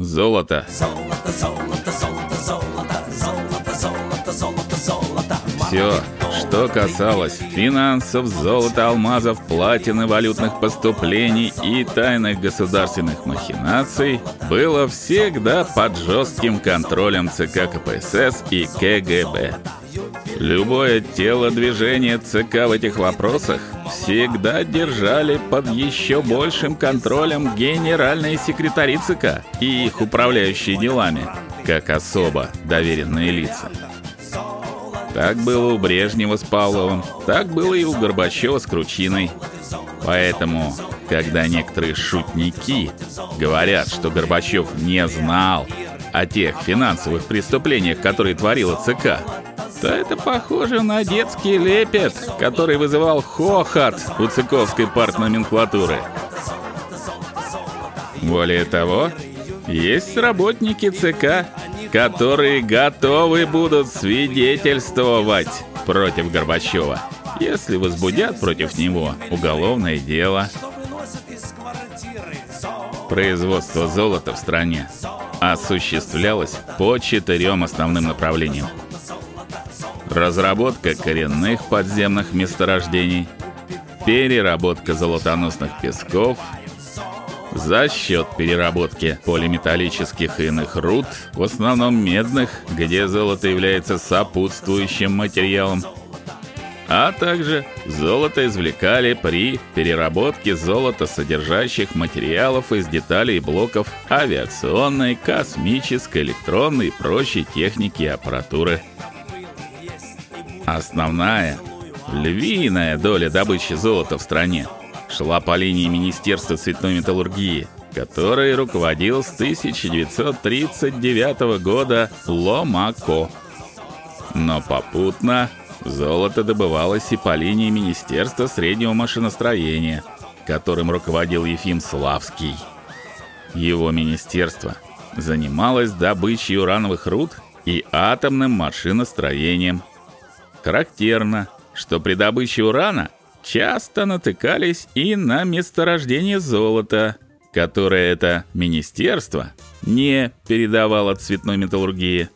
Золото. Золото, золото, золото, золото, золото, золото, золото, золото. Все, что касалось финансов, золота, алмазов, платины, валютных поступлений и тайных государственных махинаций, было всегда под жестким контролем ЦК КПСС и КГБ. Любое телодвижение ЦК в этих вопросах всегда держали под еще большим контролем генеральные секретари ЦК и их управляющие делами, как особо доверенные лица. Так было у Брежнева с Павловым, так было и у Горбачева с Кручиной. Поэтому, когда некоторые шутники говорят, что Горбачев не знал о тех финансовых преступлениях, которые творила ЦК, то это похоже на детский лепет, который вызывал хохот у цыковской партноменклатуры. Более того, есть работники ЦК, которые готовы будут свидетельствовать против Горбачева, если возбудят против него уголовное дело. Производство золота в стране осуществлялось по четырем основным направлениям. Разработка коренных подземных месторождений, переработка золотоносных песков, за счет переработки полиметаллических и иных руд, в основном медных, где золото является сопутствующим материалом, а также золото извлекали при переработке золото содержащих материалов из деталей блоков авиационной, космической, электронной и прочей техники и аппаратуры. Основная львиная доля добычи золота в стране шла по линии Министерства цветной металлургии, которой руководил с 1939 года Ломако. Но попутно золото добывалось и по линии Министерства среднего машиностроения, которым руководил Ефим Славский. Его министерство занималось добычей урановых руд и атомным машиностроением. Характерно, что при добыче урана часто натыкались и на месторождение золота, которое это министерство не передавало цветной металлургии,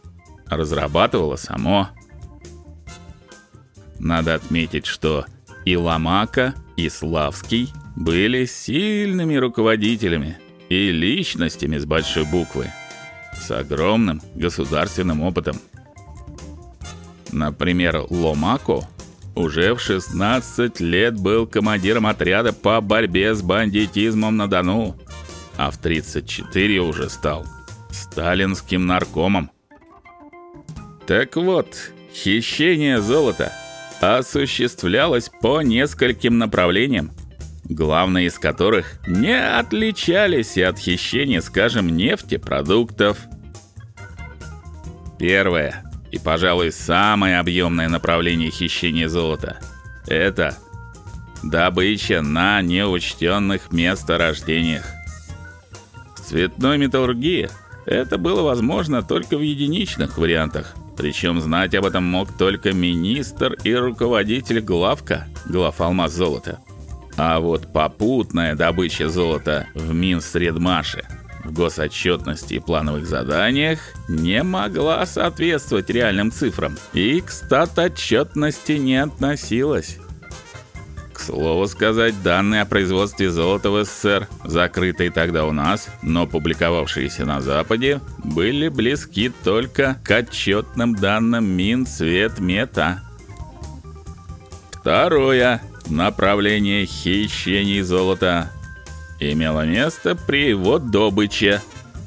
а разрабатывало само. Надо отметить, что и Ломака, и Славский были сильными руководителями и личностями с большой буквы, с огромным государственным опытом. Например, Ломако уже в 16 лет был командиром отряда по борьбе с бандитизмом на Дону, а в 34 уже стал сталинским наркомом. Так вот, хищение золота осуществлялось по нескольким направлениям, главные из которых не отличались и от хищения, скажем, нефтепродуктов. Первое и, пожалуй, самое объемное направление хищения золота это добыча на неучтенных месторождениях. В цветной металлургии это было возможно только в единичных вариантах. Причем знать об этом мог только министр и руководитель главка, глав алмаз золота. А вот попутная добыча золота в Минсредмаше в госотчетности и плановых заданиях не могла соответствовать реальным цифрам и к статотчетности не относилась. К слову сказать, данные о производстве золота в СССР, закрытые тогда у нас, но публиковавшиеся на Западе, были близки только к отчетным данным Минцветмета. Второе направление хищений золота имело место при его добыче,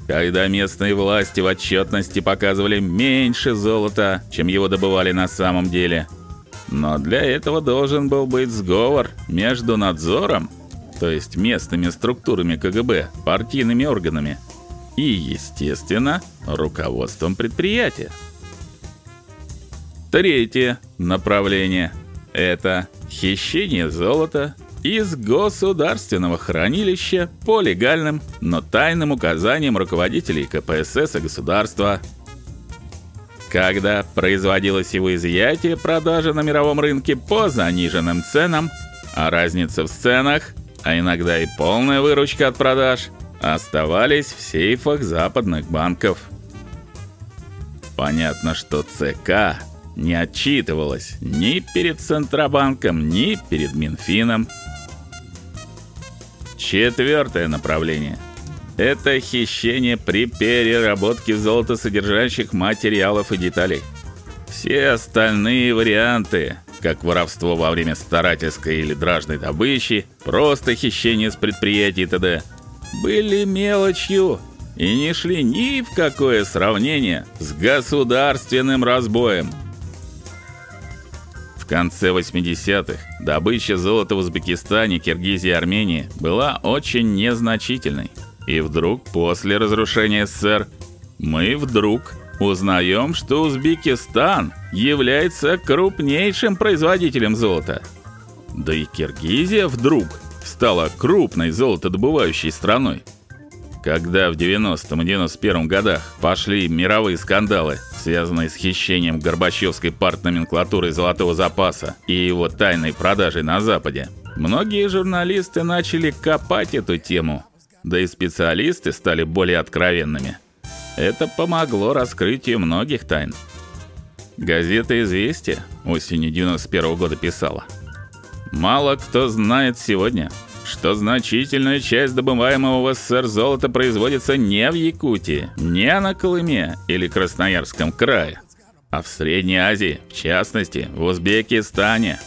когда местные власти в отчетности показывали меньше золота, чем его добывали на самом деле. Но для этого должен был быть сговор между надзором, то есть местными структурами КГБ, партийными органами и, естественно, руководством предприятия. Третье направление это хищение золота из государственного хранилища по легальным, но тайным указаниям руководителей КПСС и государства. Когда производилось его изъятие, продажа на мировом рынке по заниженным ценам, а разница в ценах, а иногда и полная выручка от продаж оставались в сейфах западных банков. Понятно, что ЦК не отчитывалась ни перед Центробанком, ни перед Минфином. Четвертое направление это хищение при переработке золотосодержащих материалов и деталей. Все остальные варианты, как воровство во время старательской или дражной добычи, просто хищение с предприятий т.д., были мелочью и не шли ни в какое сравнение с государственным разбоем. В конце 80-х добыча золота в Узбекистане, Киргизии и Армении была очень незначительной. И вдруг после разрушения СССР мы вдруг узнаем, что Узбекистан является крупнейшим производителем золота. Да и Киргизия вдруг стала крупной золотодобывающей страной. Когда в 90-м и 91 годах пошли мировые скандалы, связанные с хищением Горбачевской партноменклатуры золотого запаса и его тайной продажей на западе, многие журналисты начали копать эту тему да и специалисты стали более откровенными. Это помогло раскрытию многих тайн. Газета Известия осенью 91 года писала: Мало кто знает сегодня, что значительная часть добываемого в СССР золота производится не в Якутии, не на Колыме или Красноярском крае, а в Средней Азии, в частности, в Узбекистане.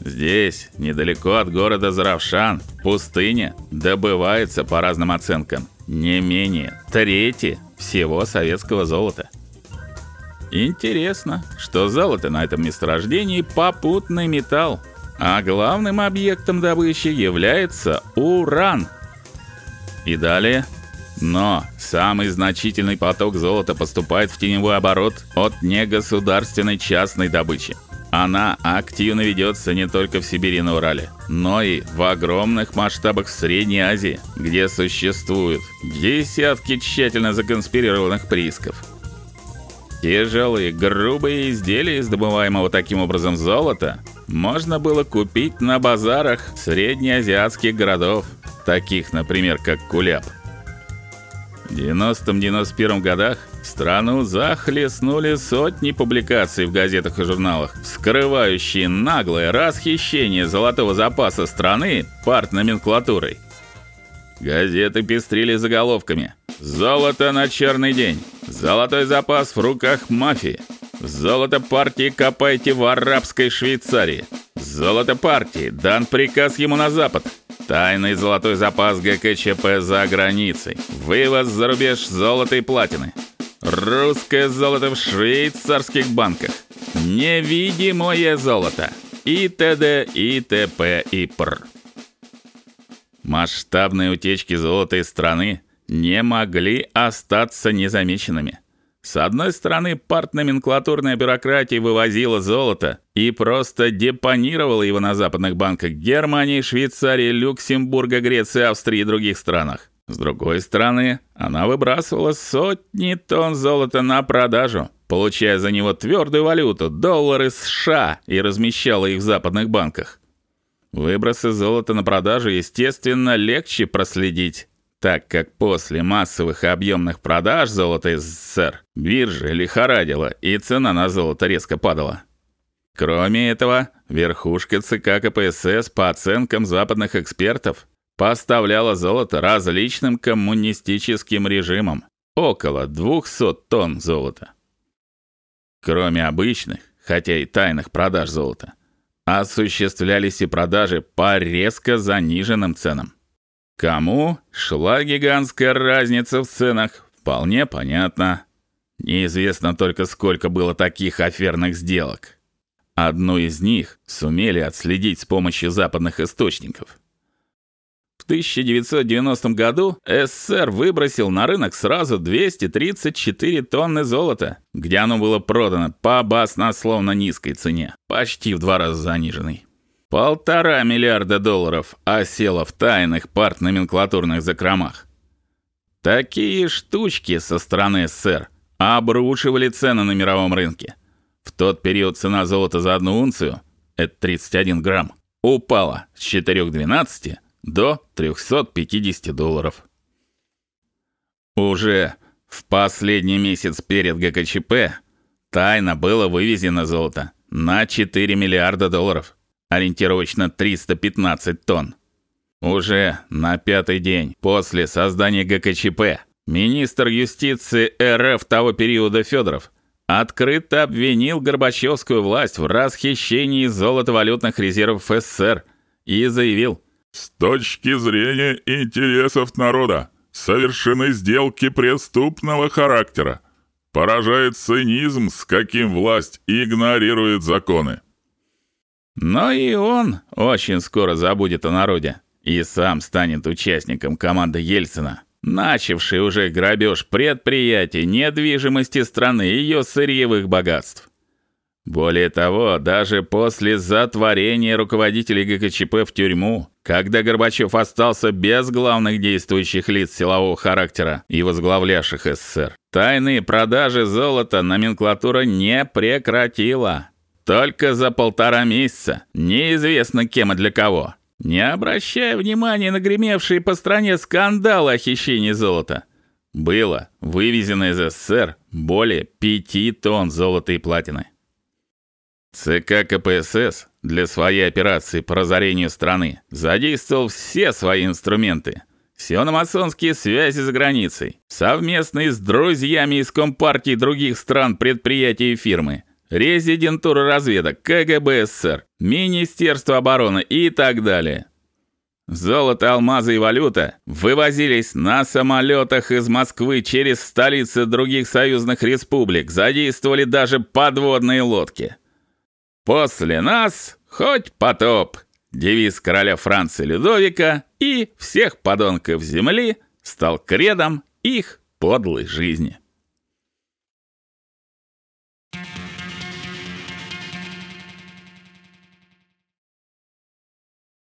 Здесь, недалеко от города Заравшан, пустыня, добывается по разным оценкам не менее трети всего советского золота. Интересно, что золото на этом месторождении попутный металл, а главным объектом добычи является уран. И далее но самый значительный поток золота поступает в теневой оборот от негосударственной частной добычи. Она активно ведется не только в Сибири и на Урале, но и в огромных масштабах в Средней Азии, где существуют десятки тщательно законспирированных приисков. Тяжелые, грубые изделия из добываемого таким образом золота можно было купить на базарах среднеазиатских городов, таких, например, как Куляб. В 90-91 годах страну захлестнули сотни публикаций в газетах и журналах, скрывающие наглое расхищение золотого запаса страны партноменклатурой. Газеты пестрили заголовками: "Золото на черный день", "Золотой запас в руках мафии", "Золото партии копайте в арабской Швейцарии", "Золото партии дан приказ ему на запад", Тайный золотой запас ГКЧП за границей. Вывоз за рубеж золота и платины. Русское золото в швейцарских банках. Невидимое золото. И т.д. и т.п. и пр. Масштабные утечки золота из страны не могли остаться незамеченными. С одной стороны, партноменклатурная бюрократия вывозила золото и просто депонировала его на западных банках Германии, Швейцарии, Люксембурга, Греции, Австрии и других странах. С другой стороны, она выбрасывала сотни тонн золота на продажу, получая за него твердую валюту доллары США и размещала их в западных банках. Выбросы золота на продажу, естественно, легче проследить так как после массовых и объемных продаж золота из СССР биржа лихорадила и цена на золото резко падала. Кроме этого, верхушка ЦК КПСС по оценкам западных экспертов поставляла золото различным коммунистическим режимам, около 200 тонн золота. Кроме обычных, хотя и тайных продаж золота, осуществлялись и продажи по резко заниженным ценам. Кому шла гигантская разница в ценах, вполне понятно. Неизвестно только сколько было таких аферных сделок. Одну из них сумели отследить с помощью западных источников. В 1990 году СССР выбросил на рынок сразу 234 тонны золота, где оно было продано по баснословно низкой цене, почти в два раза заниженной. Полтора миллиарда долларов осело в тайных партноменклатурных закромах. Такие штучки со стороны СССР обрушивали цены на мировом рынке. В тот период цена золота за одну унцию, это 31 грамм, упала с 4,12 до 350 долларов. Уже в последний месяц перед ГКЧП тайно было вывезено золото на 4 миллиарда долларов, ориентировочно 315 тонн. Уже на пятый день после создания ГКЧП министр юстиции РФ того периода Федоров открыто обвинил Горбачевскую власть в расхищении золотовалютных резервов СССР и заявил: "С точки зрения интересов народа совершены сделки преступного характера. Поражает цинизм, с каким власть игнорирует законы". Но и он очень скоро забудет о народе и сам станет участником команды Ельцина начавший уже грабеж предприятий, недвижимости страны и ее сырьевых богатств. Более того, даже после затворения руководителей ГКЧП в тюрьму, когда Горбачев остался без главных действующих лиц силового характера и возглавлявших СССР, тайные продажи золота номенклатура не прекратила. Только за полтора месяца, неизвестно кем и для кого, не обращая внимания на гремевшие по стране скандалы о хищении золота. Было вывезено из СССР более 5 тонн золота и платины. ЦК КПСС для своей операции по разорению страны задействовал все свои инструменты. Сиономасонские связи за границей, совместные с друзьями из компартий других стран, предприятий и фирмы, резидентура разведок, КГБ СССР, Министерство обороны и так далее. Золото, алмазы и валюта вывозились на самолетах из Москвы через столицы других союзных республик, задействовали даже подводные лодки. После нас хоть потоп. Девиз короля Франции Людовика и всех подонков земли стал кредом их подлой жизни. Thank